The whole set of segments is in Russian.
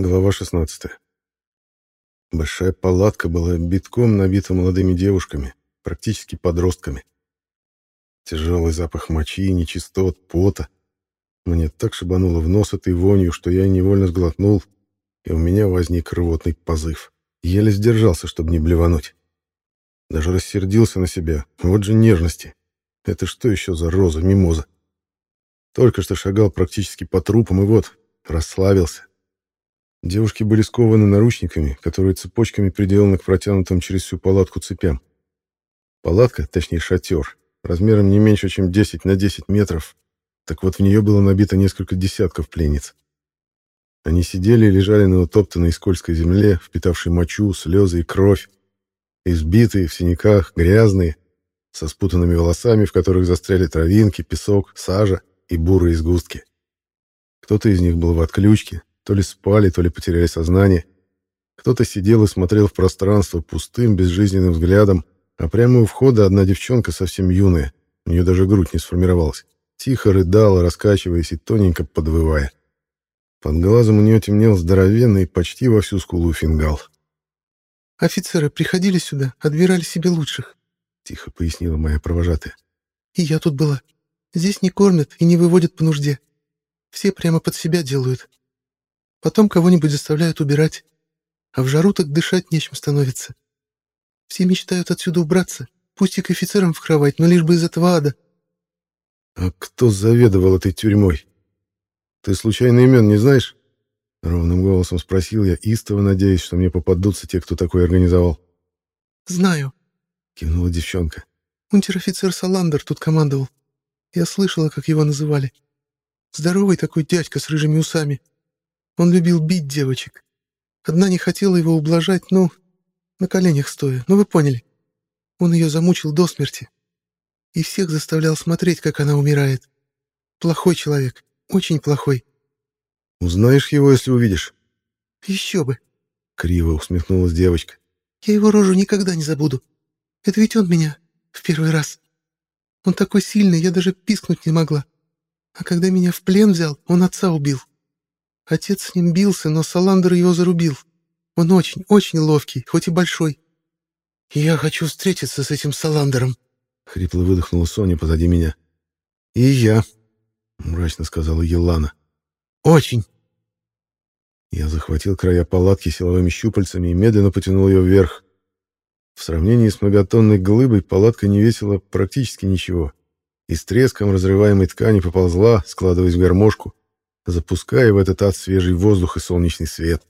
Глава 16. Большая палатка была битком набита молодыми девушками, практически подростками. Тяжелый запах мочи, нечистот, пота. Мне так шибануло в нос этой вонью, что я невольно сглотнул, и у меня возник рвотный позыв. Еле сдержался, чтобы не блевануть. Даже рассердился на себя. Вот же нежности. Это что еще за роза, мимоза? Только что шагал практически по трупам, и вот, расслабился. Девушки были скованы наручниками, которые цепочками приделаны к протянутым через всю палатку цепям. Палатка, точнее шатер, размером не меньше, чем 10 на 10 метров, так вот в нее было набито несколько десятков пленниц. Они сидели и лежали на утоптанной скользкой земле, впитавшей мочу, слезы и кровь, избитые, в синяках, грязные, со спутанными волосами, в которых застряли травинки, песок, сажа и бурые сгустки. Кто-то из них был в отключке, то ли спали, то ли потеряли сознание. Кто-то сидел и смотрел в пространство пустым, безжизненным взглядом, а прямо у входа одна девчонка совсем юная, у нее даже грудь не сформировалась, тихо рыдала, раскачиваясь и тоненько подвывая. Под глазом у нее темнел здоровенный, почти во всю скулу фингал. «Офицеры приходили сюда, отбирали себе лучших», — тихо пояснила моя провожатая. «И я тут была. Здесь не кормят и не выводят по нужде. Все прямо под себя делают. Потом кого-нибудь заставляют убирать. А в жару так дышать нечем становится. Все мечтают отсюда убраться, пусть и к офицерам в кровать, но лишь бы из этого ада. А кто заведовал этой тюрьмой? Ты случайно имен не знаешь? Ровным голосом спросил я, истово надеясь, что мне попадутся те, кто такой организовал. «Знаю», — кивнула девчонка. «Унтер-офицер Саландер тут командовал. Я слышала, как его называли. Здоровый такой дядька с рыжими усами. Он любил бить девочек. Одна не хотела его ублажать, ну, на коленях стоя, ну вы поняли. Он ее замучил до смерти. И всех заставлял смотреть, как она умирает. Плохой человек, очень плохой. Узнаешь его, если увидишь? Еще бы. Криво усмехнулась девочка. Я его рожу никогда не забуду. Это ведь он меня в первый раз. Он такой сильный, я даже пискнуть не могла. А когда меня в плен взял, он отца убил. Отец с ним бился, но Саландер его зарубил. Он очень, очень ловкий, хоть и большой. «Я хочу встретиться с этим Саландером», — хрипло выдохнула Соня позади меня. «И я», — мрачно сказала Елана. «Очень». Я захватил края палатки силовыми щупальцами и медленно потянул ее вверх. В сравнении с многотонной глыбой палатка не весила практически ничего. И с треском разрываемой ткани поползла, складываясь в гармошку запуская в этот ад свежий воздух и солнечный свет.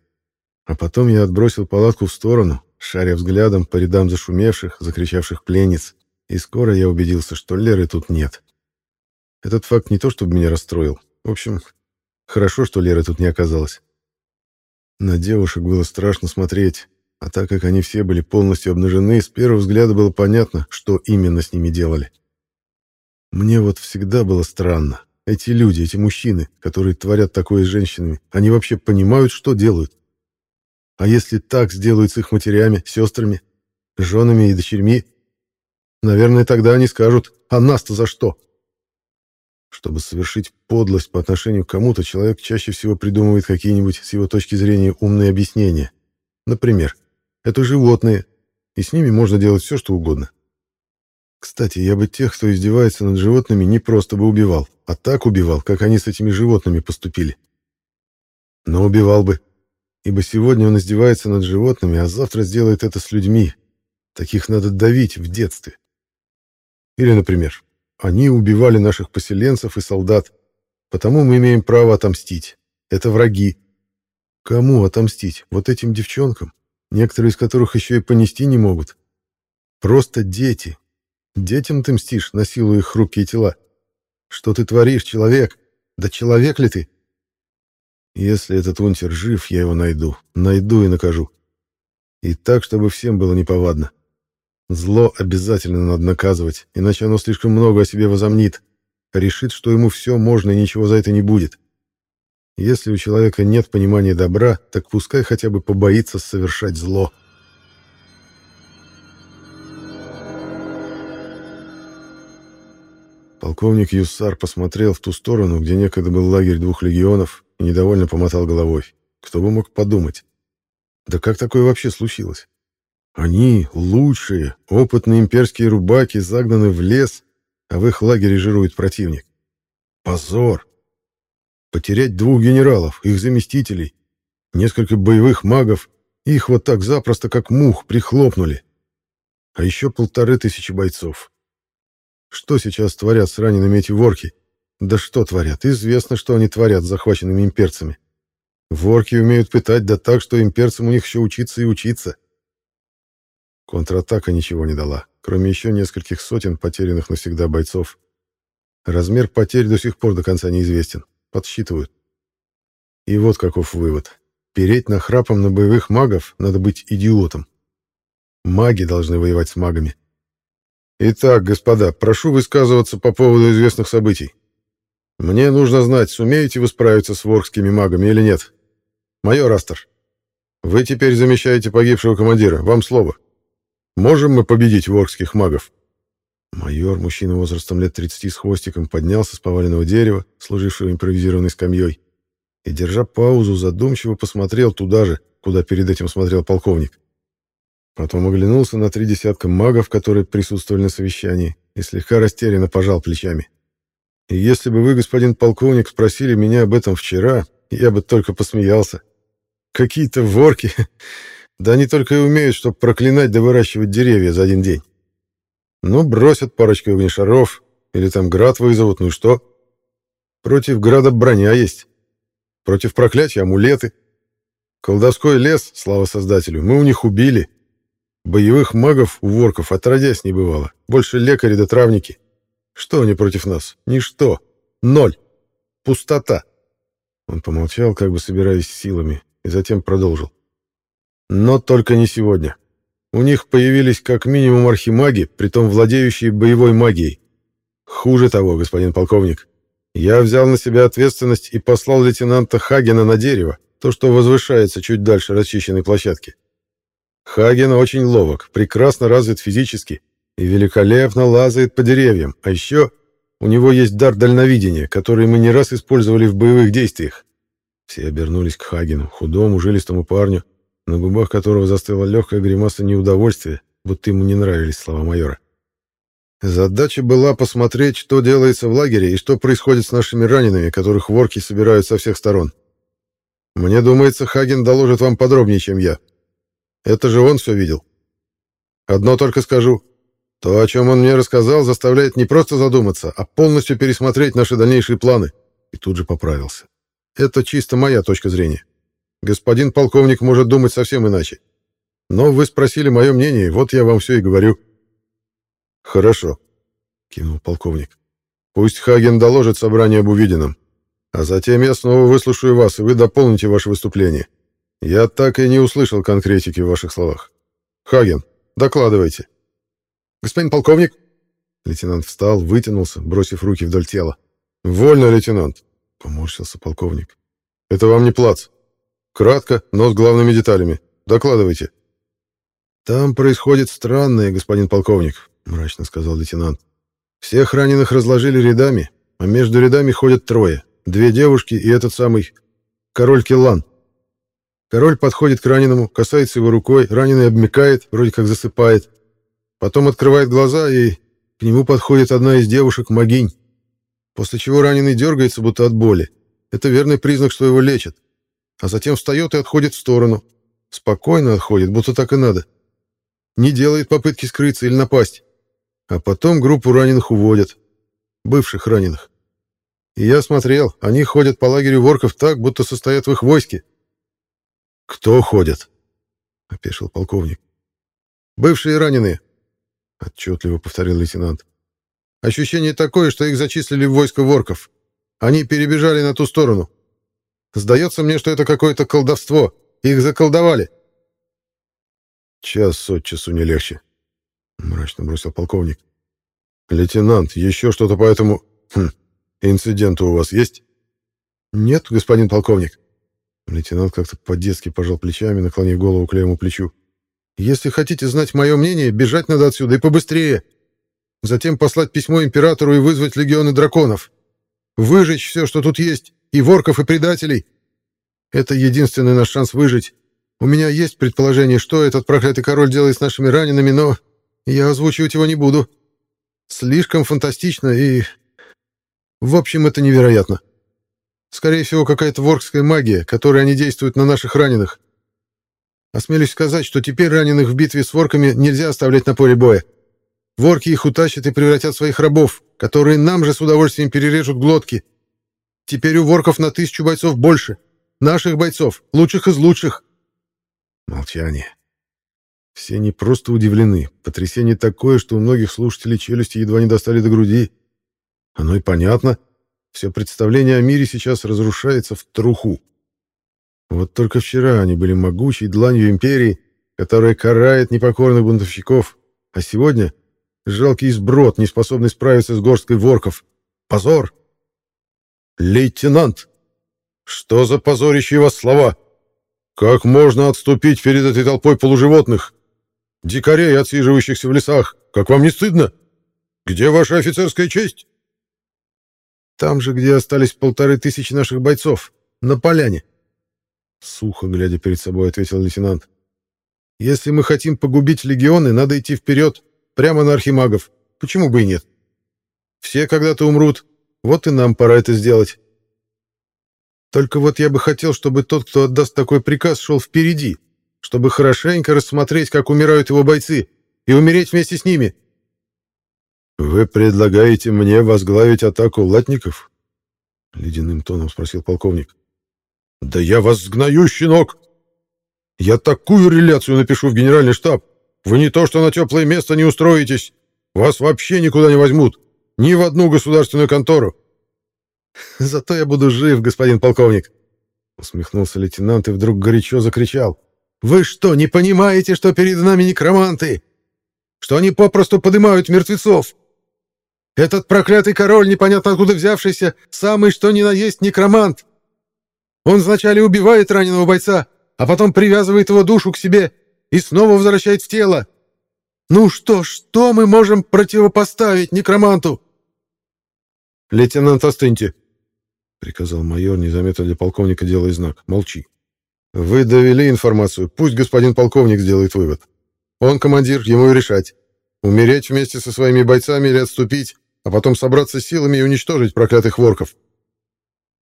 А потом я отбросил палатку в сторону, шаря взглядом по рядам зашумевших, закричавших пленниц, и скоро я убедился, что Леры тут нет. Этот факт не то чтобы меня расстроил. В общем, хорошо, что Леры тут не оказалось. На девушек было страшно смотреть, а так как они все были полностью обнажены, с первого взгляда было понятно, что именно с ними делали. Мне вот всегда было странно, эти люди, эти мужчины, которые творят такое с женщинами, они вообще понимают, что делают? А если так сделают с их матерями, сестрами, женами и дочерьми? Наверное, тогда они скажут, а нас-то за что? Чтобы совершить подлость по отношению к кому-то, человек чаще всего придумывает какие-нибудь, с его точки зрения, умные объяснения. Например, это животные, и с ними можно делать все, что угодно. Кстати, я бы тех, кто издевается над животными, не просто бы убивал, а так убивал, как они с этими животными поступили. Но убивал бы, ибо сегодня он издевается над животными, а завтра сделает это с людьми. Таких надо давить в детстве. Или, например, они убивали наших поселенцев и солдат, потому мы имеем право отомстить. Это враги. Кому отомстить? Вот этим девчонкам, некоторые из которых еще и понести не могут. Просто дети, Детям ты мстишь, насилуя их хрупкие тела. Что ты творишь, человек? Да человек ли ты? Если этот унтер жив, я его найду. Найду и накажу. И так, чтобы всем было неповадно. Зло обязательно надо наказывать, иначе оно слишком много о себе возомнит. Решит, что ему все можно и ничего за это не будет. Если у человека нет понимания добра, так пускай хотя бы побоится совершать зло. Полковник Юссар посмотрел в ту сторону, где некогда был лагерь двух легионов, и недовольно помотал головой. Кто бы мог подумать? Да как такое вообще случилось? Они, лучшие, опытные имперские рубаки, загнаны в лес, а в их лагере жирует противник. Позор! Потерять двух генералов, их заместителей, несколько боевых магов, их вот так запросто, как мух, прихлопнули. А еще полторы тысячи бойцов. Что сейчас творят с ранеными эти ворки? Да что творят? Известно, что они творят с захваченными имперцами. Ворки умеют пытать, да так, что имперцам у них еще учиться и учиться. Контратака ничего не дала, кроме еще нескольких сотен потерянных навсегда бойцов. Размер потерь до сих пор до конца неизвестен. Подсчитывают. И вот каков вывод. Переть на храпом на боевых магов надо быть идиотом. Маги должны воевать с магами. Итак, господа, прошу высказываться по поводу известных событий. Мне нужно знать, сумеете вы справиться с воркскими магами или нет. Майор Астер, вы теперь замещаете погибшего командира. Вам слово. Можем мы победить воркских магов?» Майор, мужчина возрастом лет 30 с хвостиком, поднялся с поваленного дерева, служившего импровизированной скамьей, и, держа паузу, задумчиво посмотрел туда же, куда перед этим смотрел полковник. Потом оглянулся на три десятка магов, которые присутствовали на совещании, и слегка растерянно пожал плечами. «И если бы вы, господин полковник, спросили меня об этом вчера, я бы только посмеялся. Какие-то ворки. Да они только и умеют, чтобы проклинать да выращивать деревья за один день. Ну, бросят парочку огнешаров, или там град вызовут, ну и что? Против града броня есть. Против проклятия амулеты. Колдовской лес, слава создателю, мы у них убили. Боевых магов у ворков отродясь не бывало. Больше лекари да травники. Что они против нас? Ничто. Ноль. Пустота. Он помолчал, как бы собираясь силами, и затем продолжил. Но только не сегодня. У них появились как минимум архимаги, притом владеющие боевой магией. Хуже того, господин полковник, я взял на себя ответственность и послал лейтенанта Хагена на дерево, то, что возвышается чуть дальше расчищенной площадки. Хаген очень ловок, прекрасно развит физически и великолепно лазает по деревьям, а еще у него есть дар дальновидения, который мы не раз использовали в боевых действиях. Все обернулись к Хагену, худому, жилистому парню, на губах которого застыла легкая гримаса неудовольствия, будто ему не нравились слова майора. Задача была посмотреть, что делается в лагере и что происходит с нашими ранеными, которых ворки собирают со всех сторон. Мне думается, Хаген доложит вам подробнее, чем я. Это же он все видел. Одно только скажу. То, о чем он мне рассказал, заставляет не просто задуматься, а полностью пересмотреть наши дальнейшие планы. И тут же поправился. Это чисто моя точка зрения. Господин полковник может думать совсем иначе. Но вы спросили мое мнение, вот я вам все и говорю. Хорошо, кивнул полковник. Пусть Хаген доложит собрание об увиденном. А затем я снова выслушаю вас, и вы дополните ваше выступление. Я так и не услышал конкретики в ваших словах. Хаген, докладывайте. Господин полковник, лейтенант встал, вытянулся, бросив руки вдоль тела. Вольно, лейтенант, поморщился полковник. Это вам не плац. Кратко, но с главными деталями. Докладывайте. Там происходит странное, господин полковник, мрачно сказал лейтенант. Всех раненых разложили рядами, а между рядами ходят трое. Две девушки и этот самый король Киллан. Король подходит к раненому, касается его рукой, раненый обмякает, вроде как засыпает. Потом открывает глаза, и к нему подходит одна из девушек-могинь. После чего раненый дергается, будто от боли. Это верный признак, что его лечат. А затем встает и отходит в сторону. Спокойно отходит, будто так и надо. Не делает попытки скрыться или напасть. А потом группу раненых уводят. Бывших раненых. И я смотрел, они ходят по лагерю ворков так, будто состоят в их войске. «Кто ходит?» — опешил полковник. «Бывшие раненые», — отчетливо повторил лейтенант. «Ощущение такое, что их зачислили в войско ворков. Они перебежали на ту сторону. Сдается мне, что это какое-то колдовство. Их заколдовали». «Час от часу не легче», — мрачно бросил полковник. «Лейтенант, еще что-то по этому хм, инциденту у вас есть?» «Нет, господин полковник». Лейтенант как-то по-детски пожал плечами, наклонив голову к левому плечу. «Если хотите знать мое мнение, бежать надо отсюда и побыстрее. Затем послать письмо императору и вызвать легионы драконов. Выжечь все, что тут есть, и ворков, и предателей. Это единственный наш шанс выжить. У меня есть предположение, что этот проклятый король делает с нашими ранеными, но я озвучивать его не буду. Слишком фантастично и... В общем, это невероятно. Скорее всего, какая-то воркская магия, которой они действуют на наших раненых. Осмелюсь сказать, что теперь раненых в битве с ворками нельзя оставлять на поле боя. Ворки их утащат и превратят в своих рабов, которые нам же с удовольствием перережут глотки. Теперь у ворков на тысячу бойцов больше. Наших бойцов, лучших из лучших. Молчание. Все не просто удивлены. Потрясение такое, что у многих слушателей челюсти едва не достали до груди. Оно и понятно. Все представление о мире сейчас разрушается в труху. Вот только вчера они были могучей дланью империи, которая карает непокорных бунтовщиков, а сегодня жалкий сброд, не способный справиться с горсткой ворков. Позор! «Лейтенант! Что за позорящие вас слова? Как можно отступить перед этой толпой полуживотных? Дикарей, отсиживающихся в лесах, как вам не стыдно? Где ваша офицерская честь?» «Там же, где остались полторы тысячи наших бойцов, на поляне», Сухо, глядя перед собой, ответил лейтенант. «Если мы хотим погубить легионы, надо идти вперед, прямо на архимагов. Почему бы и нет? Все когда-то умрут, вот и нам пора это сделать. Только вот я бы хотел, чтобы тот, кто отдаст такой приказ, шел впереди, чтобы хорошенько рассмотреть, как умирают его бойцы, и умереть вместе с ними». «Вы предлагаете мне возглавить атаку латников?» — ледяным тоном спросил полковник. «Да я вас сгною, щенок! Я такую реляцию напишу в генеральный штаб! Вы не то что на теплое место не устроитесь, вас вообще никуда не возьмут, ни в одну государственную контору!» «Зато я буду жив, господин полковник!» Усмехнулся лейтенант и вдруг горячо закричал. «Вы что, не понимаете, что перед нами некроманты? Что они попросту поднимают мертвецов? Этот проклятый король, непонятно откуда взявшийся, самый что ни на есть некромант!» Он вначале убивает раненого бойца, а потом привязывает его душу к себе и снова возвращает в тело. Ну что, что мы можем противопоставить некроманту? Лейтенант, остыньте, приказал майор, незаметно для полковника делая знак. Молчи. Вы довели информацию, пусть господин полковник сделает вывод. Он командир, ему и решать. Умереть вместе со своими бойцами или отступить, а потом собраться силами и уничтожить проклятых ворков.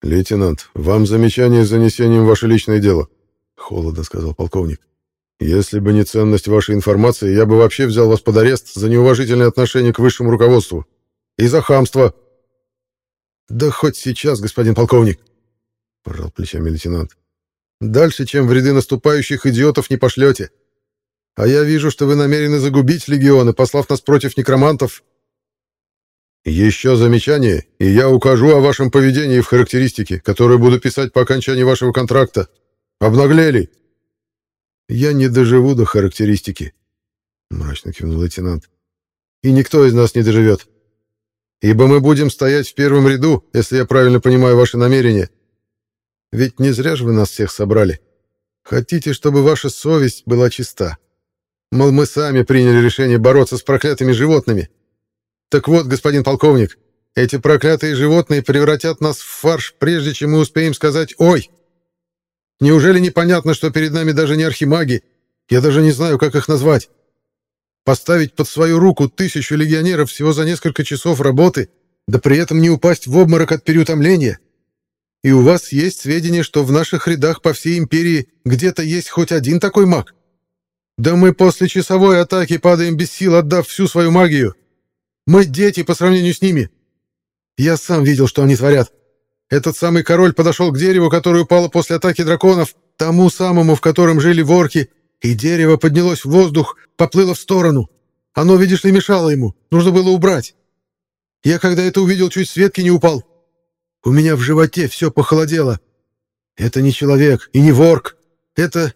«Лейтенант, вам замечание с занесением ваше личное дело», — холодно сказал полковник. «Если бы не ценность вашей информации, я бы вообще взял вас под арест за неуважительное отношение к высшему руководству. И за хамство». «Да хоть сейчас, господин полковник», — пожал плечами лейтенант. «Дальше, чем в ряды наступающих идиотов, не пошлете. А я вижу, что вы намерены загубить легионы, послав нас против некромантов. Еще замечание, и я укажу о вашем поведении в характеристике, которую буду писать по окончании вашего контракта. Обнаглели. Я не доживу до характеристики, мрачно кивнул лейтенант. И никто из нас не доживет. Ибо мы будем стоять в первом ряду, если я правильно понимаю ваши намерения. Ведь не зря же вы нас всех собрали. Хотите, чтобы ваша совесть была чиста. Мол, мы сами приняли решение бороться с проклятыми животными. Так вот, господин полковник, эти проклятые животные превратят нас в фарш, прежде чем мы успеем сказать «Ой!». Неужели непонятно, что перед нами даже не архимаги? Я даже не знаю, как их назвать. Поставить под свою руку тысячу легионеров всего за несколько часов работы, да при этом не упасть в обморок от переутомления. И у вас есть сведения, что в наших рядах по всей империи где-то есть хоть один такой маг? Да мы после часовой атаки падаем без сил, отдав всю свою магию. Мы дети по сравнению с ними. Я сам видел, что они творят. Этот самый король подошел к дереву, которое упало после атаки драконов, тому самому, в котором жили ворки, и дерево поднялось в воздух, поплыло в сторону. Оно, видишь ли, мешало ему. Нужно было убрать. Я, когда это увидел, чуть с ветки не упал. У меня в животе все похолодело. Это не человек и не ворк. Это...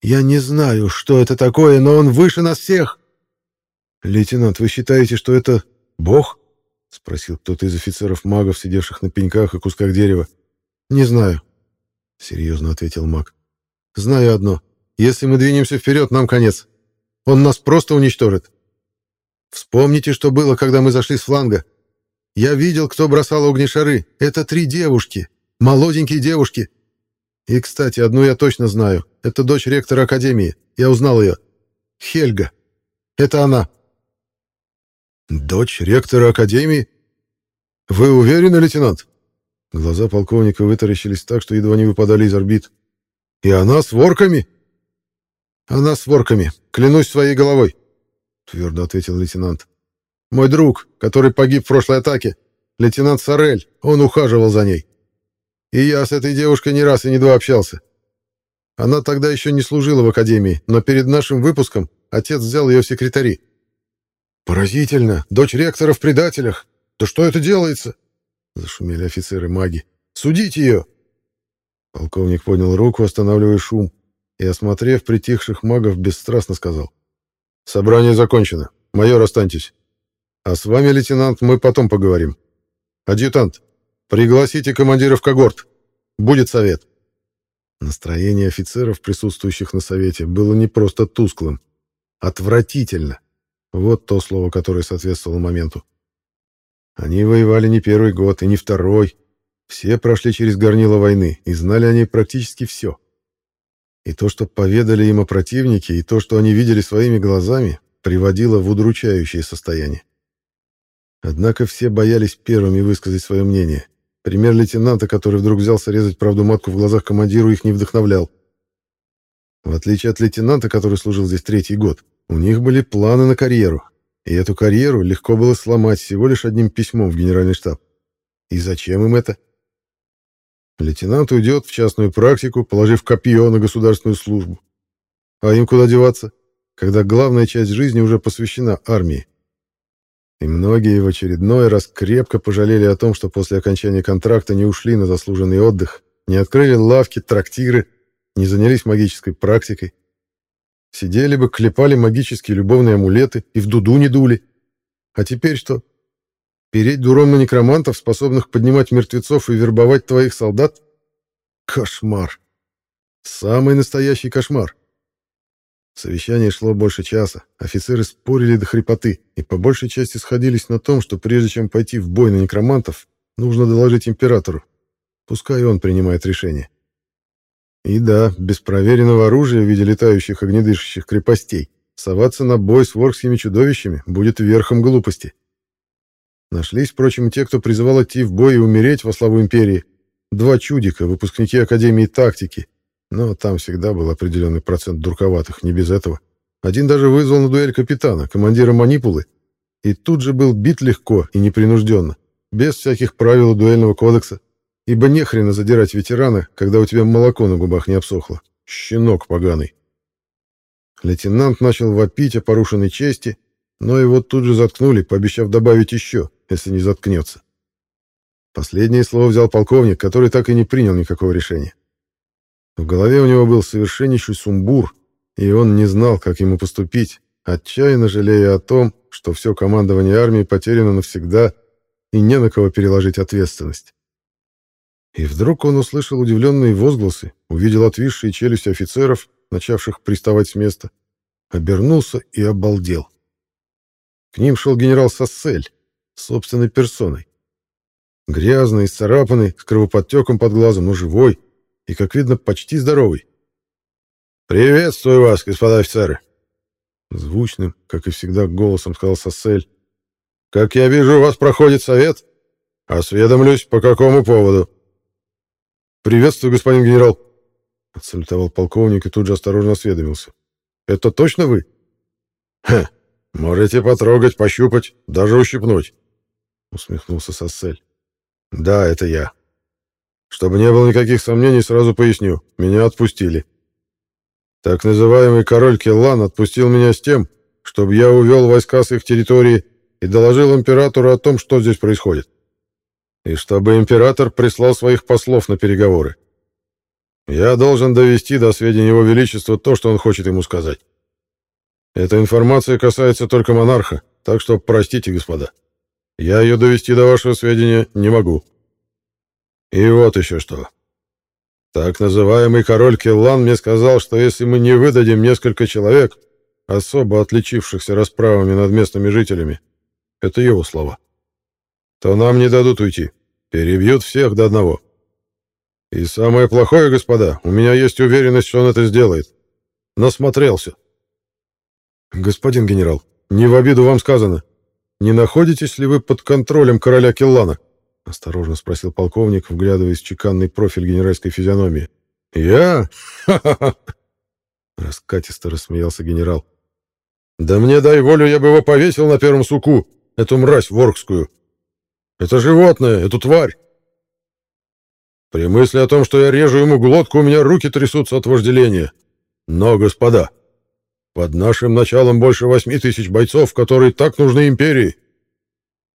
Я не знаю, что это такое, но он выше нас всех. «Лейтенант, вы считаете, что это Бог?» — спросил кто-то из офицеров-магов, сидевших на пеньках и кусках дерева. «Не знаю», — серьезно ответил маг. «Знаю одно. Если мы двинемся вперед, нам конец. Он нас просто уничтожит. Вспомните, что было, когда мы зашли с фланга. Я видел, кто бросал огнешары. Это три девушки, молоденькие девушки. И, кстати, одну я точно знаю. Это дочь ректора Академии. Я узнал ее. Хельга. Это она. Дочь ректора Академии? Вы уверены, лейтенант? Глаза полковника вытаращились так, что едва не выпадали из орбит. И она с ворками? Она с ворками. Клянусь своей головой. Твердо ответил лейтенант. Мой друг, который погиб в прошлой атаке, лейтенант Сорель, он ухаживал за ней. И я с этой девушкой не раз и не два общался. Она тогда еще не служила в академии, но перед нашим выпуском отец взял ее в секретари. «Поразительно! Дочь ректора в предателях! Да что это делается?» Зашумели офицеры-маги. «Судите ее!» Полковник поднял руку, останавливая шум, и, осмотрев притихших магов, бесстрастно сказал. «Собрание закончено. Майор, останьтесь. А с вами, лейтенант, мы потом поговорим. Адъютант, пригласите командиров когорт. Будет совет». Настроение офицеров, присутствующих на совете, было не просто тусклым. Отвратительно. Вот то слово, которое соответствовало моменту. Они воевали не первый год и не второй. Все прошли через горнило войны и знали о ней практически все. И то, что поведали им о противнике, и то, что они видели своими глазами, приводило в удручающее состояние. Однако все боялись первыми высказать свое мнение. Пример лейтенанта, который вдруг взялся резать правду матку в глазах командиру, их не вдохновлял. В отличие от лейтенанта, который служил здесь третий год, у них были планы на карьеру, и эту карьеру легко было сломать всего лишь одним письмом в генеральный штаб. И зачем им это? Лейтенант уйдет в частную практику, положив копье на государственную службу. А им куда деваться, когда главная часть жизни уже посвящена армии? И многие в очередной раз крепко пожалели о том, что после окончания контракта не ушли на заслуженный отдых, не открыли лавки, трактиры, не занялись магической практикой. Сидели бы, клепали магические любовные амулеты и в дуду не дули. А теперь что? Переть дуром на некромантов, способных поднимать мертвецов и вербовать твоих солдат? Кошмар. Самый настоящий кошмар. Совещание шло больше часа. Офицеры спорили до хрипоты и по большей части сходились на том, что прежде чем пойти в бой на некромантов, нужно доложить императору. Пускай он принимает решение. И да, без проверенного оружия в виде летающих огнедышащих крепостей соваться на бой с воркскими чудовищами будет верхом глупости. Нашлись, впрочем, те, кто призывал идти в бой и умереть во славу империи. Два чудика, выпускники Академии тактики. Но там всегда был определенный процент дурковатых, не без этого. Один даже вызвал на дуэль капитана, командира манипулы, и тут же был бит легко и непринужденно, без всяких правил дуэльного кодекса. Ибо не хрена задирать ветерана, когда у тебя молоко на губах не обсохло. Щенок поганый. Лейтенант начал вопить о порушенной чести, но его тут же заткнули, пообещав добавить еще, если не заткнется. Последнее слово взял полковник, который так и не принял никакого решения. В голове у него был совершеннейший сумбур, и он не знал, как ему поступить, отчаянно жалея о том, что все командование армии потеряно навсегда и не на кого переложить ответственность. И вдруг он услышал удивленные возгласы, увидел отвисшие челюсти офицеров, начавших приставать с места, обернулся и обалдел. К ним шел генерал Сассель, собственной персоной. Грязный, исцарапанный, с кровоподтеком под глазом, но живой и, как видно, почти здоровый. «Приветствую вас, господа офицеры!» Звучным, как и всегда, голосом сказал Сассель. «Как я вижу, у вас проходит совет. Осведомлюсь, по какому поводу?» «Приветствую, господин генерал!» — отсалютовал полковник и тут же осторожно осведомился. «Это точно вы?» «Ха! Можете потрогать, пощупать, даже ущипнуть!» — усмехнулся Сассель. «Да, это я. Чтобы не было никаких сомнений, сразу поясню. Меня отпустили. Так называемый король Келлан отпустил меня с тем, чтобы я увел войска с их территории и доложил императору о том, что здесь происходит и чтобы император прислал своих послов на переговоры. Я должен довести до сведения Его Величества то, что он хочет ему сказать. Эта информация касается только монарха, так что простите, господа. Я ее довести до вашего сведения не могу. И вот еще что. Так называемый король Келлан мне сказал, что если мы не выдадим несколько человек, особо отличившихся расправами над местными жителями, это его слова, — то нам не дадут уйти. Перебьют всех до одного. И самое плохое, господа, у меня есть уверенность, что он это сделает. Насмотрелся. Господин генерал, не в обиду вам сказано. Не находитесь ли вы под контролем короля Келлана? Осторожно спросил полковник, вглядываясь в чеканный профиль генеральской физиономии. Я? Ха-ха-ха! Раскатисто рассмеялся генерал. Да мне дай волю, я бы его повесил на первом суку, эту мразь воркскую. Это животное, эту тварь. При мысли о том, что я режу ему глотку, у меня руки трясутся от вожделения. Но, господа, под нашим началом больше восьми тысяч бойцов, которые так нужны империи.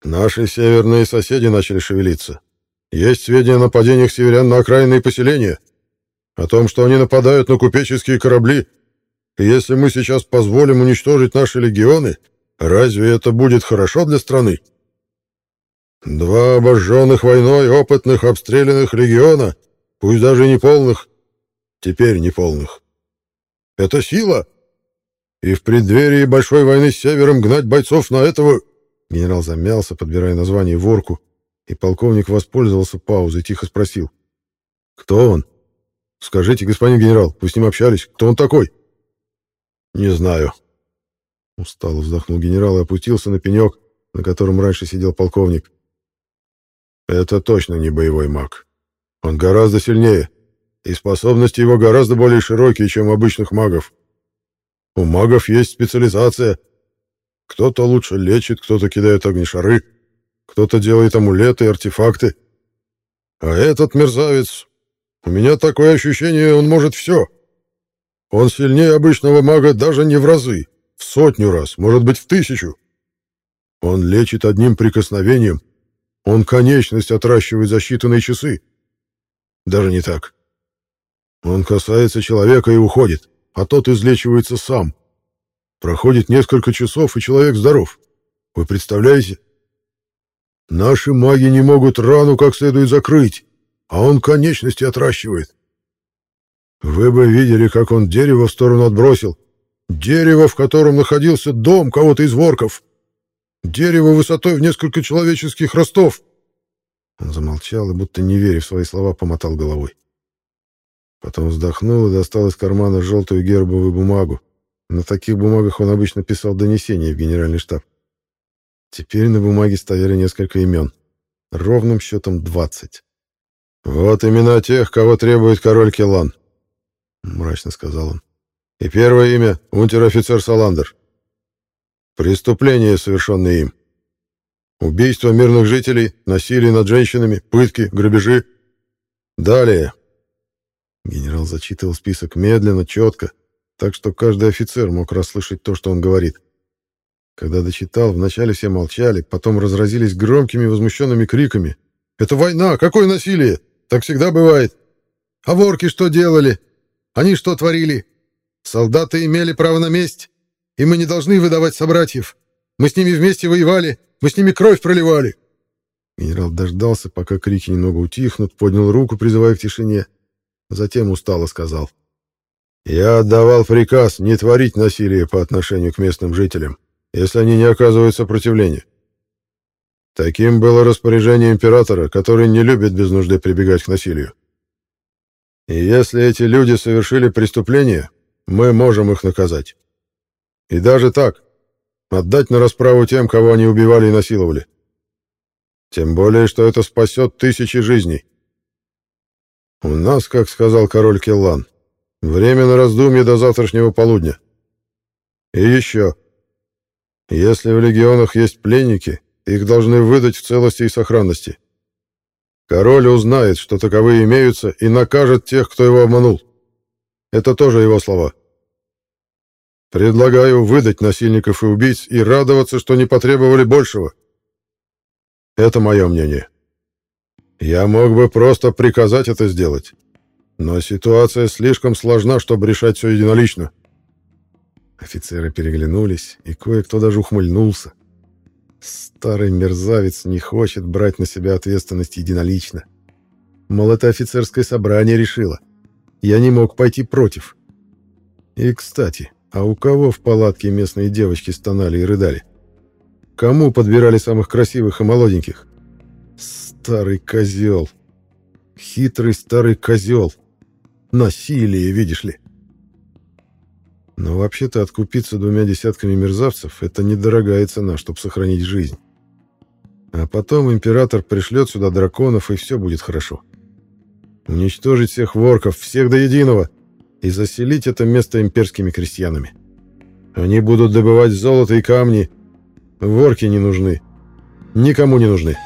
Наши северные соседи начали шевелиться. Есть сведения о нападениях северян на окраинные поселения, о том, что они нападают на купеческие корабли. И если мы сейчас позволим уничтожить наши легионы, разве это будет хорошо для страны? Два обожженных войной опытных обстрелянных легиона, пусть даже не полных, теперь не полных. Это сила. И в преддверии большой войны с Севером гнать бойцов на этого... Генерал замялся, подбирая название ворку, и полковник воспользовался паузой, тихо спросил. «Кто он? Скажите, господин генерал, вы с ним общались? Кто он такой?» «Не знаю». Устало вздохнул генерал и опустился на пенек, на котором раньше сидел полковник. Это точно не боевой маг. Он гораздо сильнее, и способности его гораздо более широкие, чем у обычных магов. У магов есть специализация. Кто-то лучше лечит, кто-то кидает огнешары, кто-то делает амулеты и артефакты. А этот мерзавец... У меня такое ощущение, он может все. Он сильнее обычного мага даже не в разы, в сотню раз, может быть, в тысячу. Он лечит одним прикосновением, он конечность отращивает за считанные часы. Даже не так. Он касается человека и уходит, а тот излечивается сам. Проходит несколько часов, и человек здоров. Вы представляете? Наши маги не могут рану как следует закрыть, а он конечности отращивает. Вы бы видели, как он дерево в сторону отбросил. Дерево, в котором находился дом кого-то из ворков. Дерево высотой в несколько человеческих ростов. Он замолчал и, будто не веря в свои слова, помотал головой. Потом вздохнул и достал из кармана желтую гербовую бумагу. На таких бумагах он обычно писал донесения в генеральный штаб. Теперь на бумаге стояли несколько имен. Ровным счетом двадцать. «Вот имена тех, кого требует король Келан», — мрачно сказал он. «И первое имя — унтер-офицер Саландер. Преступление, совершенное им. Убийство мирных жителей, насилие над женщинами, пытки, грабежи. Далее. Генерал зачитывал список медленно, четко, так что каждый офицер мог расслышать то, что он говорит. Когда дочитал, вначале все молчали, потом разразились громкими возмущенными криками. «Это война! Какое насилие! Так всегда бывает! А ворки что делали? Они что творили? Солдаты имели право на месть? И мы не должны выдавать собратьев. Мы с ними вместе воевали, мы с ними кровь проливали». Генерал дождался, пока крики немного утихнут, поднял руку, призывая к тишине. Затем устало сказал. «Я отдавал приказ не творить насилие по отношению к местным жителям, если они не оказывают сопротивления. Таким было распоряжение императора, который не любит без нужды прибегать к насилию. И если эти люди совершили преступление, мы можем их наказать. И даже так, отдать на расправу тем, кого они убивали и насиловали. Тем более, что это спасет тысячи жизней. У нас, как сказал король Келлан, время на раздумье до завтрашнего полудня. И еще. Если в легионах есть пленники, их должны выдать в целости и сохранности. Король узнает, что таковые имеются, и накажет тех, кто его обманул. Это тоже его слова. — Предлагаю выдать насильников и убийц и радоваться, что не потребовали большего. Это мое мнение. Я мог бы просто приказать это сделать, но ситуация слишком сложна, чтобы решать все единолично. Офицеры переглянулись, и кое-кто даже ухмыльнулся. Старый мерзавец не хочет брать на себя ответственность единолично. Мол, это офицерское собрание решило. Я не мог пойти против. И, кстати, а у кого в палатке местные девочки стонали и рыдали? Кому подбирали самых красивых и молоденьких? Старый козел. Хитрый старый козел. Насилие, видишь ли. Но вообще-то откупиться двумя десятками мерзавцев — это недорогая цена, чтобы сохранить жизнь. А потом император пришлет сюда драконов, и все будет хорошо. Уничтожить всех ворков, всех до единого, и заселить это место имперскими крестьянами. Они будут добывать золото и камни. Ворки не нужны. Никому не нужны.